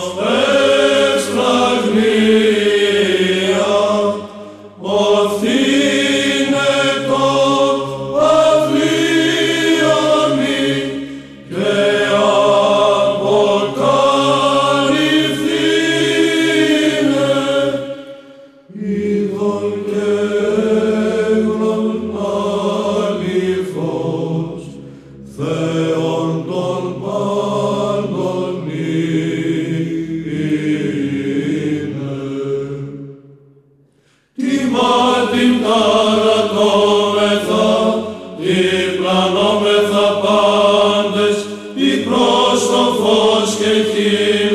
Christos. Você